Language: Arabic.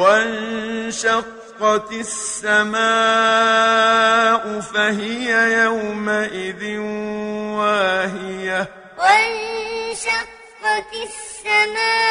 وانشقت السماء فهي يومئذ واهية. وانشقت السماء